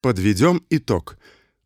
Подведем итог.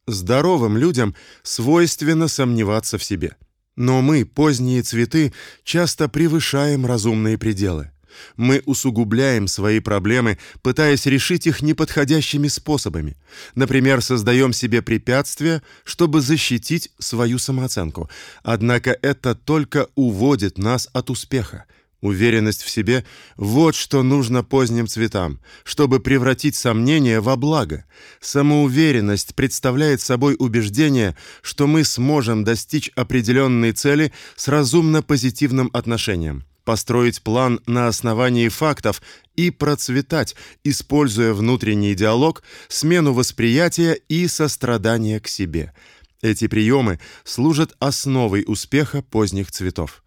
Здоровым людям свойственно сомневаться в себе. Но мы, поздние цветы, часто превышаем разумные пределы. Мы усугубляем свои проблемы, пытаясь решить их неподходящими способами. Например, создаем себе препятствия, чтобы защитить свою самооценку. Однако это только уводит нас от успеха. Уверенность в себе вот что нужно поздним цветам, чтобы превратить сомнения во благо. Самоуверенность представляет собой убеждение, что мы сможем достичь определенной цели с разумно позитивным отношением построить план на основании фактов и процветать, используя внутренний диалог, смену восприятия и сострадание к себе. Эти приемы служат основой успеха поздних цветов.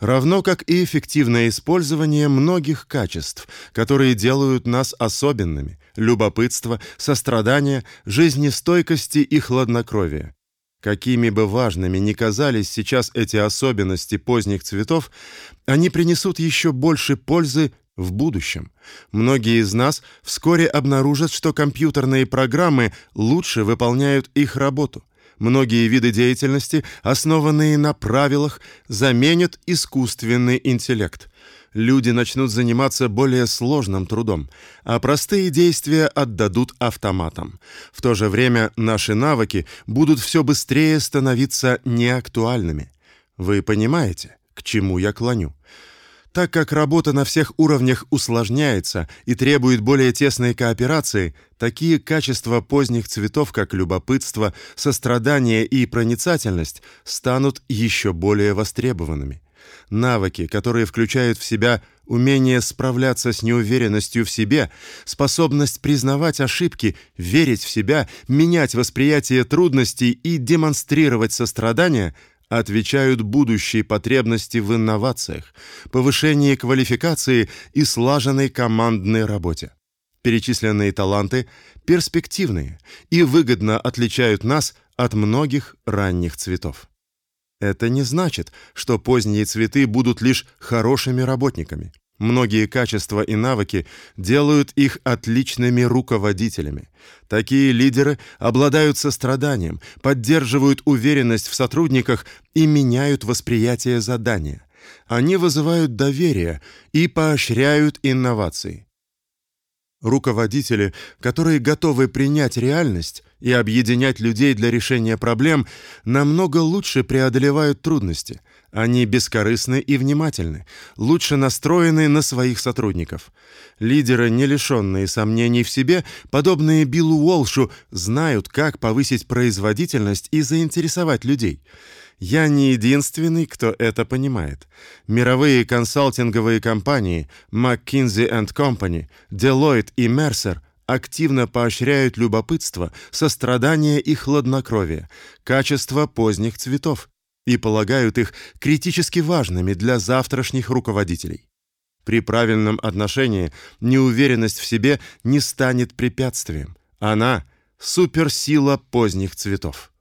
Равно как и эффективное использование многих качеств, которые делают нас особенными: любопытство, сострадание, жизнестойкости и хладнокровие. Какими бы важными ни казались сейчас эти особенности поздних цветов, они принесут еще больше пользы в будущем. Многие из нас вскоре обнаружат, что компьютерные программы лучше выполняют их работу. Многие виды деятельности, основанные на правилах, заменят искусственный интеллект люди начнут заниматься более сложным трудом, а простые действия отдадут автоматам. В то же время наши навыки будут все быстрее становиться неактуальными. Вы понимаете, к чему я клоню? Так как работа на всех уровнях усложняется и требует более тесной кооперации, такие качества поздних цветов, как любопытство, сострадание и проницательность, станут еще более востребованными. Навыки, которые включают в себя умение справляться с неуверенностью в себе, способность признавать ошибки, верить в себя, менять восприятие трудностей и демонстрировать сострадание, отвечают будущей потребности в инновациях, повышении квалификации и слаженной командной работе. Перечисленные таланты перспективные и выгодно отличают нас от многих ранних цветов. Это не значит, что поздние цветы будут лишь хорошими работниками. Многие качества и навыки делают их отличными руководителями. Такие лидеры обладают состраданием, поддерживают уверенность в сотрудниках и меняют восприятие задания. Они вызывают доверие и поощряют инновации. Руководители, которые готовы принять реальность и объединять людей для решения проблем, намного лучше преодолевают трудности. Они бескорыстны и внимательны, лучше настроены на своих сотрудников. Лидеры, не лишенные сомнений в себе, подобные Биллу Уолшу, знают, как повысить производительность и заинтересовать людей. Я не единственный, кто это понимает. Мировые консалтинговые компании McKinsey Company, Deloitte и Mercer активно поощряют любопытство, сострадание и хладнокровие, качество поздних цветов и полагают их критически важными для завтрашних руководителей. При правильном отношении неуверенность в себе не станет препятствием. Она суперсила поздних цветов.